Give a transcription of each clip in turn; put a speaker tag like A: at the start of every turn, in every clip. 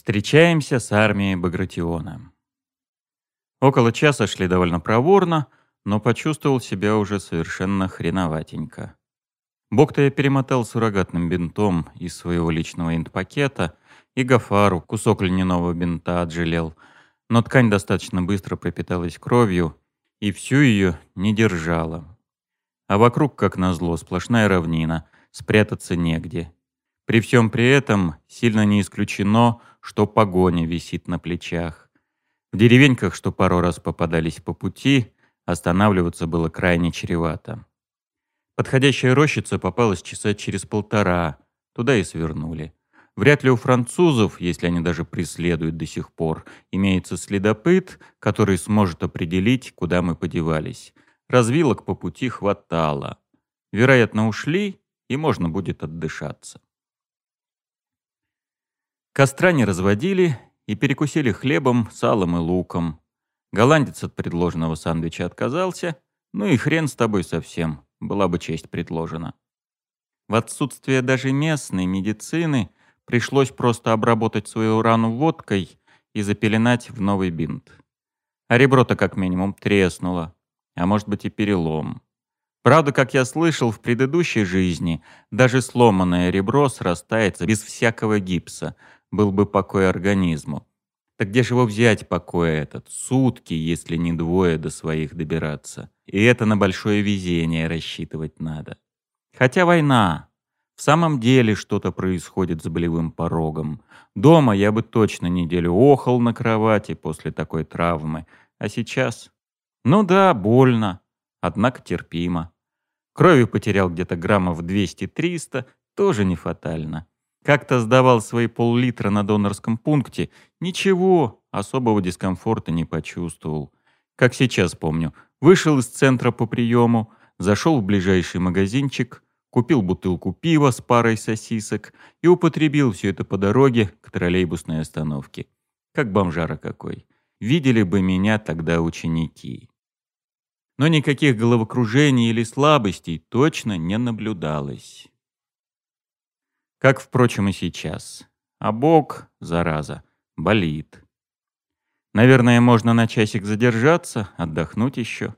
A: Встречаемся с армией Багратиона. Около часа шли довольно проворно, но почувствовал себя уже совершенно хреноватенько. Бог-то я перемотал суррогатным бинтом из своего личного инт-пакета, и Гафару кусок льняного бинта отжалел, но ткань достаточно быстро пропиталась кровью, и всю ее не держала. А вокруг, как назло, сплошная равнина, спрятаться негде. При всем при этом сильно не исключено, что погоня висит на плечах. В деревеньках, что пару раз попадались по пути, останавливаться было крайне чревато. Подходящая рощица попалась часа через полтора, туда и свернули. Вряд ли у французов, если они даже преследуют до сих пор, имеется следопыт, который сможет определить, куда мы подевались. Развилок по пути хватало. Вероятно, ушли, и можно будет отдышаться. Костра не разводили и перекусили хлебом, салом и луком. Голландец от предложенного сандвича отказался, ну и хрен с тобой совсем, была бы честь предложена. В отсутствие даже местной медицины пришлось просто обработать свою рану водкой и запеленать в новый бинт. А ребро-то как минимум треснуло, а может быть и перелом. Правда, как я слышал, в предыдущей жизни даже сломанное ребро срастается без всякого гипса, был бы покой организму. Так где же его взять, покой этот? Сутки, если не двое до своих добираться. И это на большое везение рассчитывать надо. Хотя война. В самом деле что-то происходит с болевым порогом. Дома я бы точно неделю охал на кровати после такой травмы. А сейчас? Ну да, больно. Однако терпимо. Крови потерял где-то граммов 200-300, тоже не фатально. Как-то сдавал свои пол-литра на донорском пункте. Ничего, особого дискомфорта не почувствовал. Как сейчас помню. Вышел из центра по приему, зашел в ближайший магазинчик, купил бутылку пива с парой сосисок и употребил все это по дороге к троллейбусной остановке. Как бомжара какой. Видели бы меня тогда ученики. Но никаких головокружений или слабостей точно не наблюдалось. Как, впрочем, и сейчас. А бок, зараза, болит. Наверное, можно на часик задержаться, отдохнуть еще.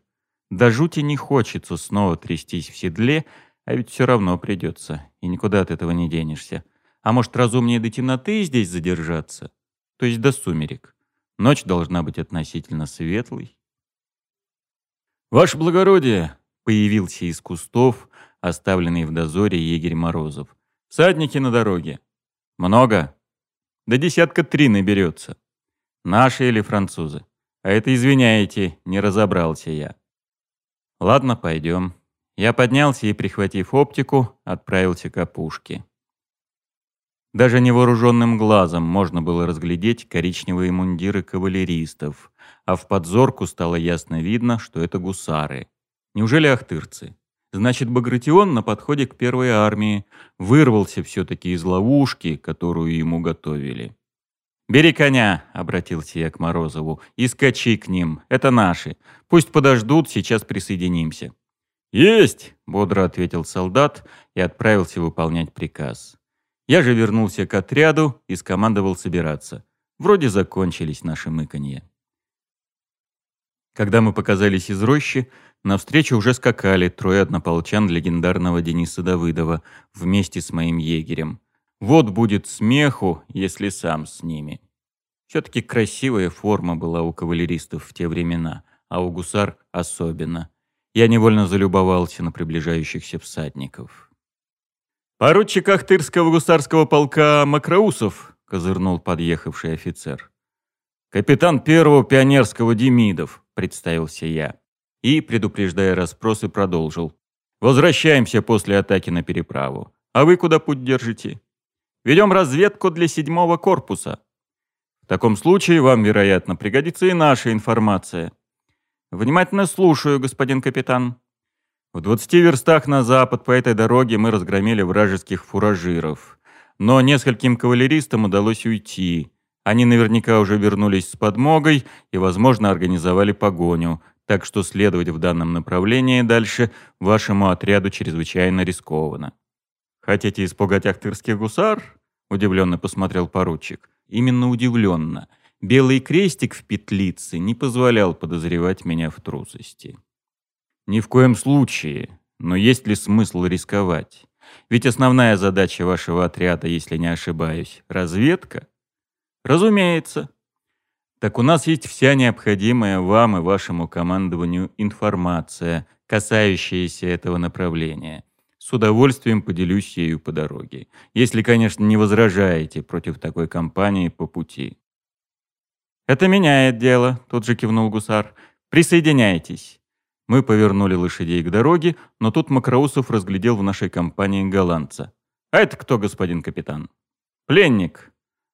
A: До жути не хочется снова трястись в седле, а ведь все равно придется, и никуда от этого не денешься. А может, разумнее до темноты здесь задержаться? То есть до сумерек. Ночь должна быть относительно светлой. «Ваше благородие!» — появился из кустов, оставленный в дозоре егерь Морозов. Всадники на дороге. Много? Да десятка три наберется. Наши или французы? А это, извиняете, не разобрался я. Ладно, пойдем. Я поднялся и, прихватив оптику, отправился к опушке. Даже невооруженным глазом можно было разглядеть коричневые мундиры кавалеристов, а в подзорку стало ясно видно, что это гусары. Неужели ахтырцы? Значит, Багратион на подходе к первой армии вырвался все-таки из ловушки, которую ему готовили. «Бери коня», — обратился я к Морозову, — «и скачи к ним. Это наши. Пусть подождут, сейчас присоединимся». «Есть!» — бодро ответил солдат и отправился выполнять приказ. Я же вернулся к отряду и скомандовал собираться. Вроде закончились наши мыканье. Когда мы показались из рощи, навстречу уже скакали трое однополчан легендарного Дениса Давыдова вместе с моим егерем. Вот будет смеху, если сам с ними. Все-таки красивая форма была у кавалеристов в те времена, а у гусар особенно. Я невольно залюбовался на приближающихся всадников. «Поручик Ахтырского гусарского полка Макроусов», — козырнул подъехавший офицер. «Капитан первого пионерского Демидов», — представился я. И, предупреждая расспросы, продолжил. «Возвращаемся после атаки на переправу. А вы куда путь держите?» «Ведем разведку для седьмого корпуса». «В таком случае вам, вероятно, пригодится и наша информация». «Внимательно слушаю, господин капитан». В двадцати верстах на запад по этой дороге мы разгромили вражеских фуражиров. Но нескольким кавалеристам удалось уйти. Они наверняка уже вернулись с подмогой и, возможно, организовали погоню, так что следовать в данном направлении дальше вашему отряду чрезвычайно рискованно. «Хотите испугать ахтырских гусар?» — удивленно посмотрел поручик. именно удивленно. Белый крестик в петлице не позволял подозревать меня в трусости. Ни в коем случае, но есть ли смысл рисковать? Ведь основная задача вашего отряда, если не ошибаюсь, разведка? Разумеется. Так у нас есть вся необходимая вам и вашему командованию информация, касающаяся этого направления. С удовольствием поделюсь ею по дороге. Если, конечно, не возражаете против такой кампании по пути. «Это меняет дело», — тут же кивнул гусар. «Присоединяйтесь». Мы повернули лошадей к дороге, но тут Макроусов разглядел в нашей компании голландца. «А это кто, господин капитан?» «Пленник.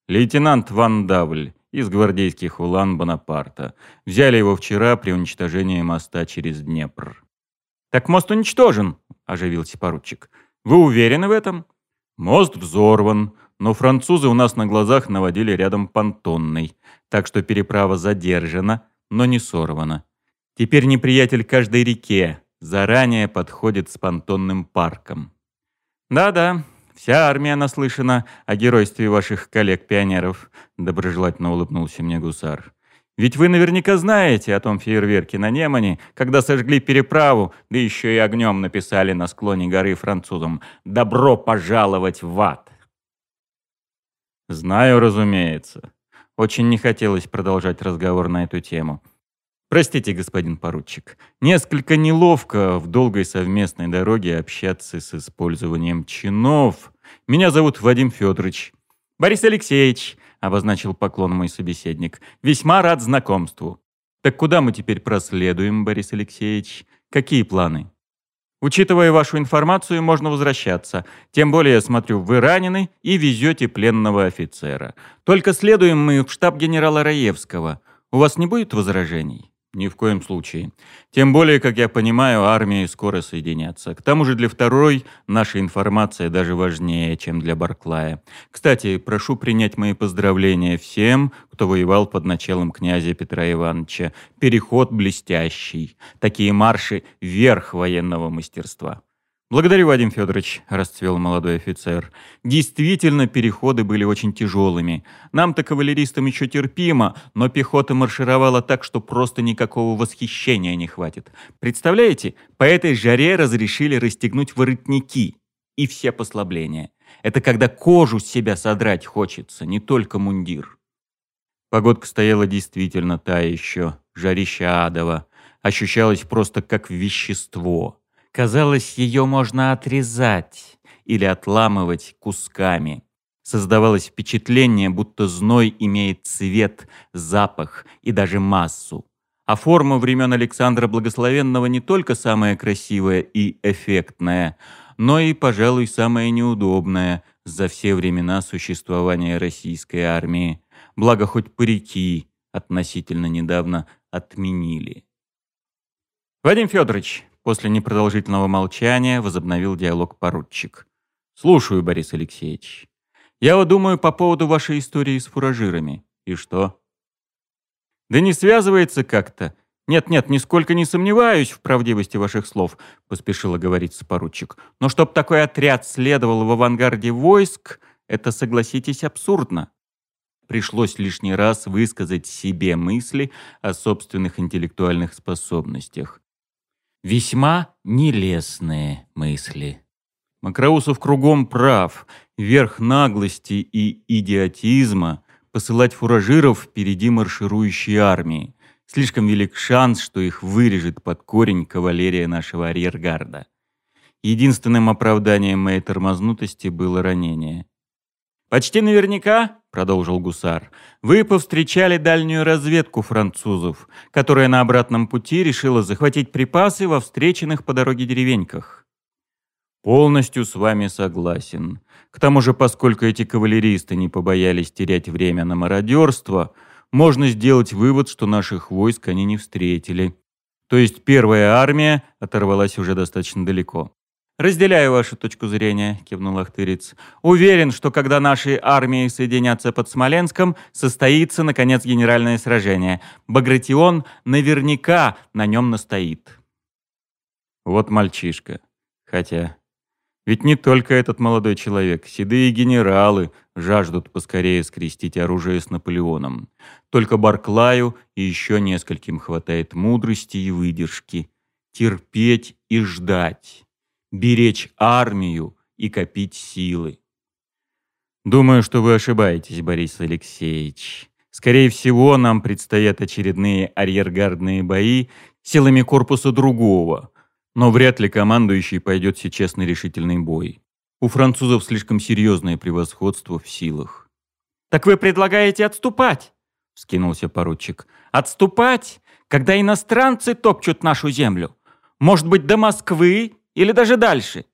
A: Лейтенант Ван Давль из гвардейских улан Бонапарта. Взяли его вчера при уничтожении моста через Днепр». «Так мост уничтожен», — оживился поручик. «Вы уверены в этом?» «Мост взорван, но французы у нас на глазах наводили рядом понтонный, так что переправа задержана, но не сорвана. Теперь неприятель каждой реке заранее подходит с понтонным парком. Да-да, вся армия наслышана о геройстве ваших коллег-пионеров, доброжелательно улыбнулся мне гусар. Ведь вы наверняка знаете о том фейерверке на Немане, когда сожгли переправу, да еще и огнем написали на склоне горы французам «Добро пожаловать в ад». Знаю, разумеется. Очень не хотелось продолжать разговор на эту тему. Простите, господин поручик, несколько неловко в долгой совместной дороге общаться с использованием чинов. Меня зовут Вадим Федорович. Борис Алексеевич, обозначил поклон мой собеседник, весьма рад знакомству. Так куда мы теперь проследуем, Борис Алексеевич? Какие планы? Учитывая вашу информацию, можно возвращаться. Тем более, я смотрю, вы ранены и везете пленного офицера. Только следуем мы в штаб генерала Раевского. У вас не будет возражений? Ни в коем случае. Тем более, как я понимаю, армии скоро соединятся. К тому же для второй наша информация даже важнее, чем для Барклая. Кстати, прошу принять мои поздравления всем, кто воевал под началом князя Петра Ивановича. Переход блестящий. Такие марши — верх военного мастерства. «Благодарю, Вадим Федорович», — расцвел молодой офицер. «Действительно, переходы были очень тяжелыми. Нам-то, кавалеристам, еще терпимо, но пехота маршировала так, что просто никакого восхищения не хватит. Представляете, по этой жаре разрешили расстегнуть воротники и все послабления. Это когда кожу с себя содрать хочется, не только мундир». Погодка стояла действительно та еще, жарища адова. Ощущалась просто как вещество. Казалось, ее можно отрезать или отламывать кусками. Создавалось впечатление, будто зной имеет цвет, запах и даже массу. А форма времен Александра Благословенного не только самая красивая и эффектная, но и, пожалуй, самая неудобная за все времена существования российской армии. Благо, хоть парики относительно недавно отменили. «Вадим Федорович, После непродолжительного молчания возобновил диалог поручик. «Слушаю, Борис Алексеевич. Я вот думаю по поводу вашей истории с фуражирами. И что?» «Да не связывается как-то. Нет-нет, нисколько не сомневаюсь в правдивости ваших слов», — поспешила говорить поручик. «Но чтоб такой отряд следовал в авангарде войск, это, согласитесь, абсурдно». Пришлось лишний раз высказать себе мысли о собственных интеллектуальных способностях. Весьма нелестные мысли. Макроусов кругом прав. Верх наглости и идиотизма посылать фуражиров впереди марширующей армии. Слишком велик шанс, что их вырежет под корень кавалерия нашего арьергарда. Единственным оправданием моей тормознутости было ранение. «Почти наверняка», — продолжил гусар, — «вы повстречали дальнюю разведку французов, которая на обратном пути решила захватить припасы во встреченных по дороге деревеньках». «Полностью с вами согласен. К тому же, поскольку эти кавалеристы не побоялись терять время на мародерство, можно сделать вывод, что наших войск они не встретили. То есть первая армия оторвалась уже достаточно далеко. «Разделяю вашу точку зрения», — кивнул Ахтырец. «Уверен, что когда наши армии соединятся под Смоленском, состоится, наконец, генеральное сражение. Багратион наверняка на нем настоит». Вот мальчишка. Хотя... Ведь не только этот молодой человек. Седые генералы жаждут поскорее скрестить оружие с Наполеоном. Только Барклаю и еще нескольким хватает мудрости и выдержки. Терпеть и ждать. Беречь армию и копить силы. Думаю, что вы ошибаетесь, Борис Алексеевич. Скорее всего, нам предстоят очередные арьергардные бои силами корпуса другого, но вряд ли командующий пойдет сейчас на решительный бой. У французов слишком серьезное превосходство в силах.
B: «Так вы предлагаете отступать?» — вскинулся поручик. «Отступать, когда иностранцы топчут нашу землю? Может быть, до Москвы или даже дальше?»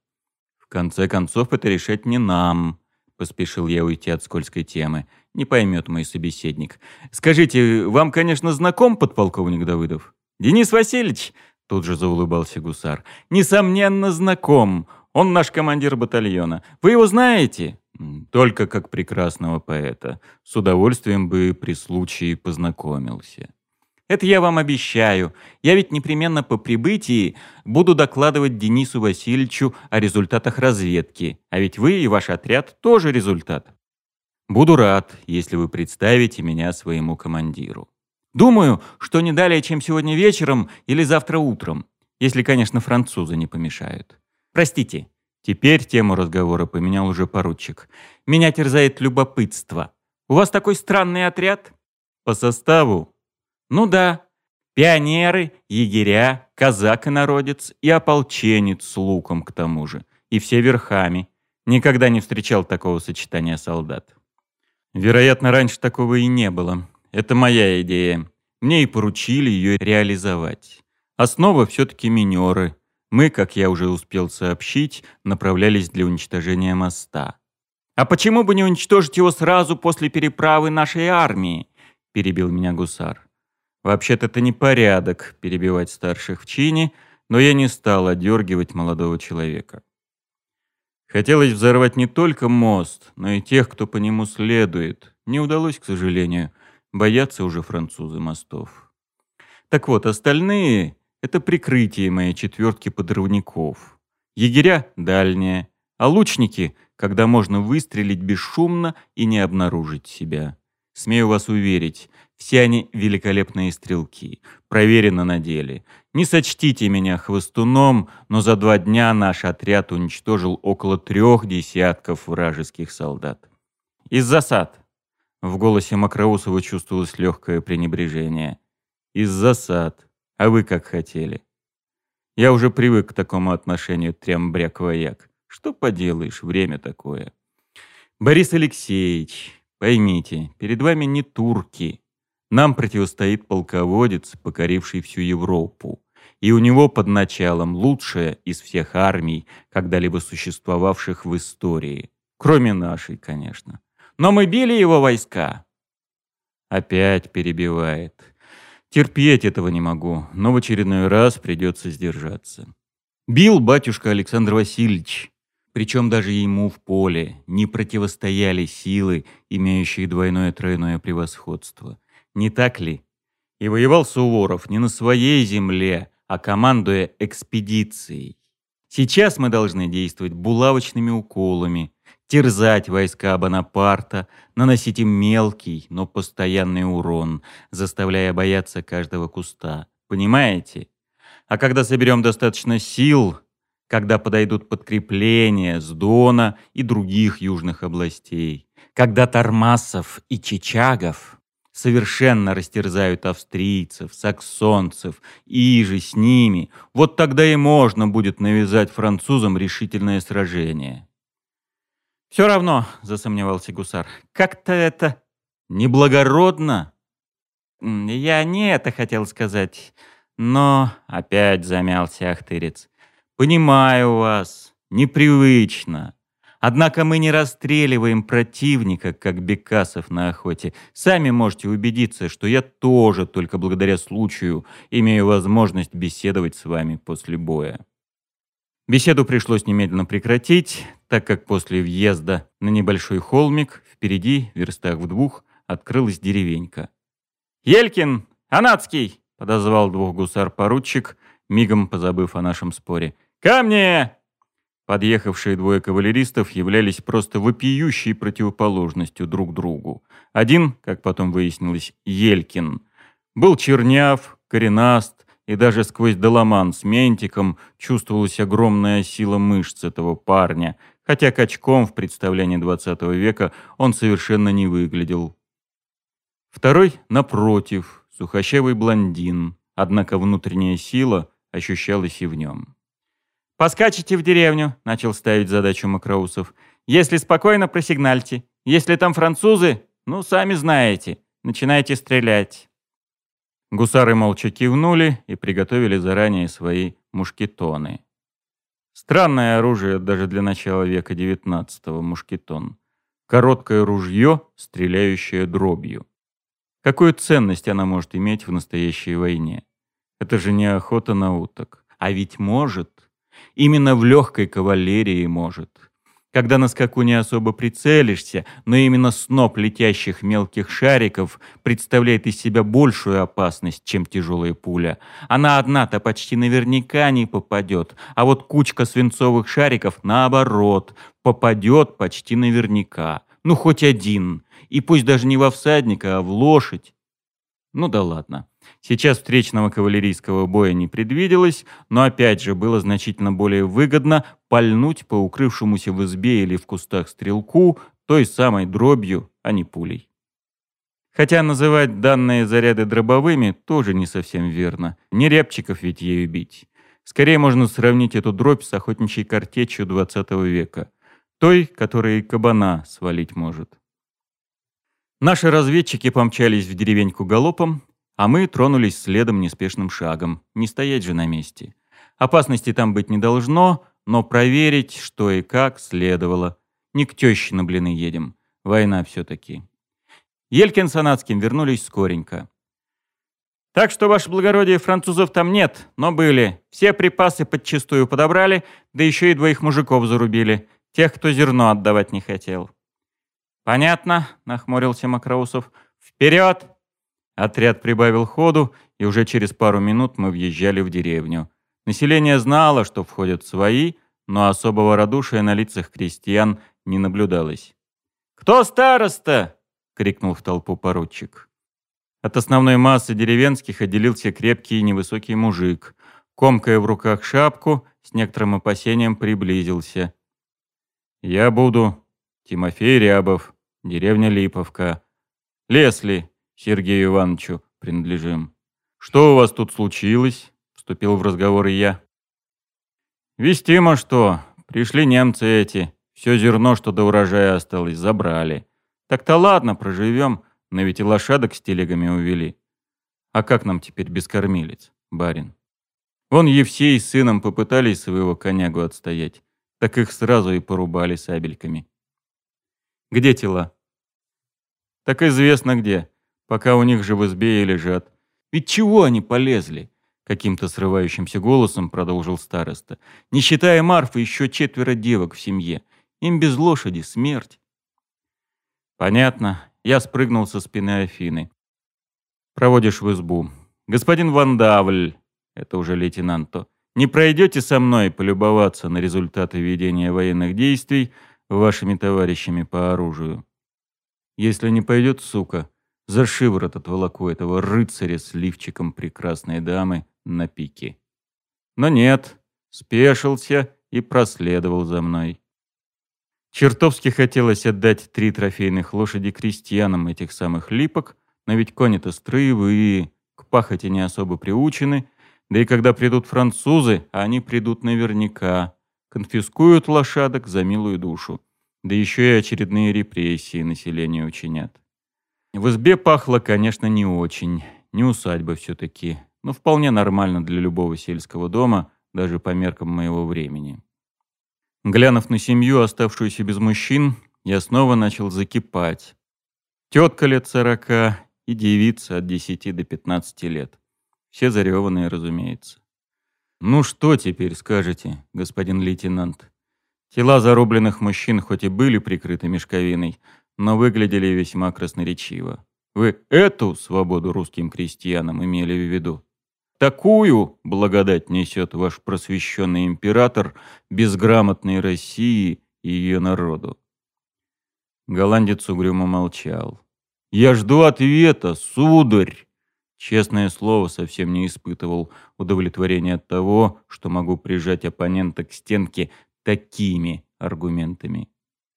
A: «В конце концов, это решать не нам», — поспешил я уйти от скользкой темы. «Не поймет мой собеседник. Скажите, вам, конечно, знаком подполковник Давыдов?» «Денис Васильевич?» — тут же заулыбался гусар. «Несомненно, знаком. Он наш командир батальона. Вы его знаете?» «Только как прекрасного поэта. С удовольствием бы при случае познакомился». «Это я вам обещаю. Я ведь непременно по прибытии буду докладывать Денису Васильевичу о результатах разведки. А ведь вы и ваш отряд тоже результат. Буду рад, если вы представите меня своему командиру. Думаю, что не далее, чем сегодня вечером или завтра утром, если, конечно, французы не помешают». Простите, теперь тему разговора поменял уже поручик. Меня терзает любопытство. У вас такой странный отряд? По составу? Ну да. Пионеры, егеря, казак и народец и ополченец с луком к тому же. И все верхами. Никогда не встречал такого сочетания солдат. Вероятно, раньше такого и не было. Это моя идея. Мне и поручили ее реализовать. Основа все-таки минеры. Мы, как я уже успел сообщить, направлялись для уничтожения моста. «А почему бы не уничтожить его сразу после переправы нашей армии?» – перебил меня гусар. «Вообще-то это не порядок перебивать старших в чине, но я не стал одергивать молодого человека. Хотелось взорвать не только мост, но и тех, кто по нему следует. Не удалось, к сожалению. Боятся уже французы мостов. Так вот, остальные это прикрытие моей четвертки подрывников. Егеря — дальние, а лучники — когда можно выстрелить бесшумно и не обнаружить себя. Смею вас уверить, все они великолепные стрелки, проверено на деле. Не сочтите меня хвостуном, но за два дня наш отряд уничтожил около трех десятков вражеских солдат. Из засад. В голосе Макроусова чувствовалось легкое пренебрежение. Из засад. А вы как хотели? Я уже привык к такому отношению трямбряк-вояк. Что поделаешь, время такое. Борис Алексеевич, поймите, перед вами не турки. Нам противостоит полководец, покоривший всю Европу. И у него под началом лучшая из всех армий, когда-либо существовавших в истории. Кроме нашей, конечно. Но мы били его войска. Опять перебивает. Терпеть этого не могу, но в очередной раз придется сдержаться. Бил батюшка Александр Васильевич, причем даже ему в поле не противостояли силы, имеющие двойное-тройное превосходство. Не так ли? И воевал Суворов не на своей земле, а командуя экспедицией. Сейчас мы должны действовать булавочными уколами, терзать войска Бонапарта, наносить им мелкий, но постоянный урон, заставляя бояться каждого куста. Понимаете? А когда соберем достаточно сил, когда подойдут подкрепления с Дона и других южных областей, когда Тормасов и Чичагов совершенно растерзают австрийцев, саксонцев и же с ними, вот тогда и можно будет навязать французам решительное сражение. «Все равно», — засомневался гусар, — «как-то это неблагородно». «Я не это хотел сказать, но...» — опять замялся Ахтырец. «Понимаю вас, непривычно. Однако мы не расстреливаем противника, как Бекасов на охоте. Сами можете убедиться, что я тоже, только благодаря случаю, имею возможность беседовать с вами после боя». Беседу пришлось немедленно прекратить, так как после въезда на небольшой холмик впереди, в верстах в двух, открылась деревенька. «Елькин! Анацкий!» — подозвал двух гусар-поручик, мигом позабыв о нашем споре. «Ко мне!» Подъехавшие двое кавалеристов являлись просто вопиющей противоположностью друг другу. Один, как потом выяснилось, Елькин, был черняв, коренаст, и даже сквозь доломан с ментиком чувствовалась огромная сила мышц этого парня, хотя качком в представлении 20 века он совершенно не выглядел. Второй, напротив, сухощавый блондин, однако внутренняя сила ощущалась и в нем.
B: «Поскачете в деревню», — начал ставить задачу Макроусов. «Если спокойно, просигнальте. Если там французы, ну, сами знаете, начинайте стрелять».
A: Гусары молча кивнули и приготовили заранее свои мушкетоны. Странное оружие даже для начала века XIX мушкетон. Короткое ружье, стреляющее дробью. Какую ценность она может иметь в настоящей войне? Это же не охота на уток. А ведь может. Именно в легкой кавалерии может. Когда на скаку не особо прицелишься, но именно сноп летящих мелких шариков представляет из себя большую опасность, чем тяжелая пуля. Она одна-то почти наверняка не попадет, а вот кучка свинцовых шариков, наоборот, попадет почти наверняка. Ну, хоть один. И пусть даже не во всадника, а в лошадь. Ну да ладно. Сейчас встречного кавалерийского боя не предвиделось, но опять же было значительно более выгодно пальнуть по укрывшемуся в избе или в кустах стрелку той самой дробью, а не пулей. Хотя называть данные заряды дробовыми тоже не совсем верно. Не рябчиков ведь ею бить. Скорее можно сравнить эту дробь с охотничьей картечью 20 века. Той, которая и кабана свалить может. Наши разведчики помчались в деревеньку галопом, а мы тронулись следом неспешным шагом, не стоять же на месте. Опасности там быть не должно, но проверить, что и как, следовало. Не к тёще на блины едем. Война все-таки. Елькин с Анацким вернулись скоренько. «Так что, ваше благородие, французов там нет, но были. Все припасы подчистую подобрали, да еще и двоих мужиков зарубили, тех, кто зерно отдавать не хотел». «Понятно», — нахмурился Макроусов. «Вперед!» Отряд прибавил ходу, и уже через пару минут мы въезжали в деревню. Население знало, что входят свои, но особого радушия на лицах крестьян не наблюдалось. «Кто староста?» — крикнул в толпу поручик. От основной массы деревенских отделился крепкий и невысокий мужик. Комкая в руках шапку, с некоторым опасением приблизился. «Я буду Тимофей Рябов, деревня Липовка. Лесли, Сергею Ивановичу принадлежим. Что у вас тут случилось? Вступил в разговор и я. Вестимо что. Пришли немцы эти. Все зерно, что до урожая осталось, забрали. Так-то ладно, проживем, но ведь и лошадок с телегами увели. А как нам теперь без кормилец, барин? Вон Евсей с сыном попытались своего конягу отстоять, так их сразу и порубали сабельками. Где тела? Так известно где пока у них же в избе и лежат. Ведь чего они полезли? Каким-то срывающимся голосом продолжил староста. Не считая Марфы, еще четверо девок в семье. Им без лошади смерть. Понятно. Я спрыгнул со спины Афины. Проводишь в избу. Господин Вандавль, это уже лейтенант, не пройдете со мной полюбоваться на результаты ведения военных действий вашими товарищами по оружию? Если не пойдет, сука, за шиворот отволоку этого рыцаря с лифчиком прекрасной дамы на пике. Но нет, спешился и проследовал за мной. Чертовски хотелось отдать три трофейных лошади крестьянам этих самых липок, но ведь кони-то строевые, к пахоте не особо приучены, да и когда придут французы, а они придут наверняка, конфискуют лошадок за милую душу, да еще и очередные репрессии населению учинят. В избе пахло, конечно, не очень. Не усадьба все-таки. Но вполне нормально для любого сельского дома, даже по меркам моего времени. Глянув на семью, оставшуюся без мужчин, я снова начал закипать. Тетка лет сорока и девица от десяти до пятнадцати лет. Все зареванные, разумеется. «Ну что теперь скажете, господин лейтенант?» Тела зарубленных мужчин хоть и были прикрыты мешковиной, но выглядели весьма красноречиво. Вы эту свободу русским крестьянам имели в виду? Такую благодать несет ваш просвещенный император безграмотной России и ее народу. Голландец угрюмо молчал. «Я жду ответа, сударь!» Честное слово, совсем не испытывал удовлетворения от того, что могу прижать оппонента к стенке такими аргументами.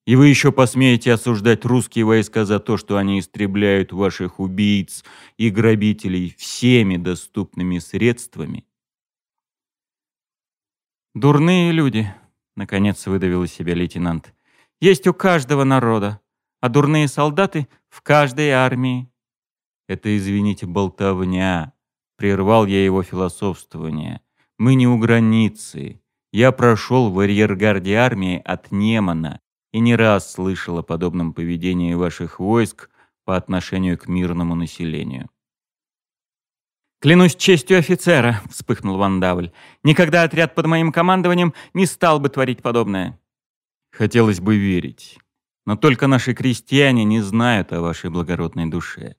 A: И вы еще посмеете осуждать русские войска за то, что они истребляют ваших убийц и грабителей всеми доступными средствами?
B: «Дурные люди», — наконец выдавил из себя лейтенант. «Есть у каждого народа, а дурные солдаты в каждой армии».
A: «Это, извините, болтовня», — прервал я его философствование. «Мы не у границы. Я прошел в арьергарде армии от Немана и не раз слышал о подобном поведении ваших войск по отношению к мирному населению.
B: «Клянусь честью офицера», — вспыхнул Вандавль. «Никогда отряд под моим командованием не стал бы творить подобное».
A: «Хотелось бы верить. Но только наши крестьяне не знают о вашей благородной душе.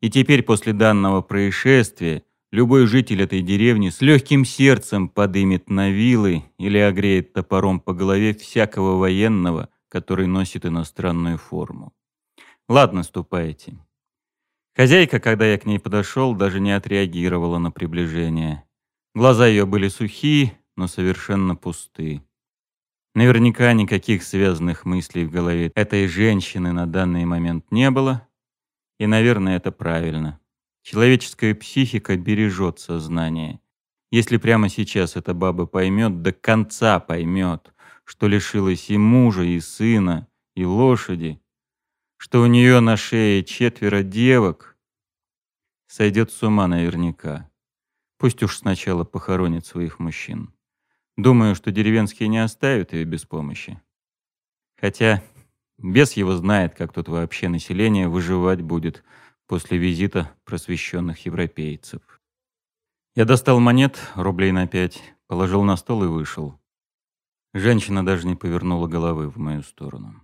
A: И теперь после данного происшествия любой житель этой деревни с легким сердцем подымет на вилы или огреет топором по голове всякого военного, который носит иностранную форму. Ладно, ступайте. Хозяйка, когда я к ней подошел, даже не отреагировала на приближение. Глаза ее были сухие, но совершенно пусты. Наверняка никаких связанных мыслей в голове этой женщины на данный момент не было. И, наверное, это правильно. Человеческая психика бережет сознание. Если прямо сейчас эта баба поймет, до конца поймет, что лишилась и мужа, и сына, и лошади, что у нее на шее четверо девок, сойдет с ума наверняка. Пусть уж сначала похоронит своих мужчин. Думаю, что деревенские не оставят ее без помощи. Хотя бес его знает, как тут вообще население выживать будет после визита просвещенных европейцев. Я достал монет, рублей на пять, положил на стол и вышел. Женщина даже не повернула головы в мою сторону.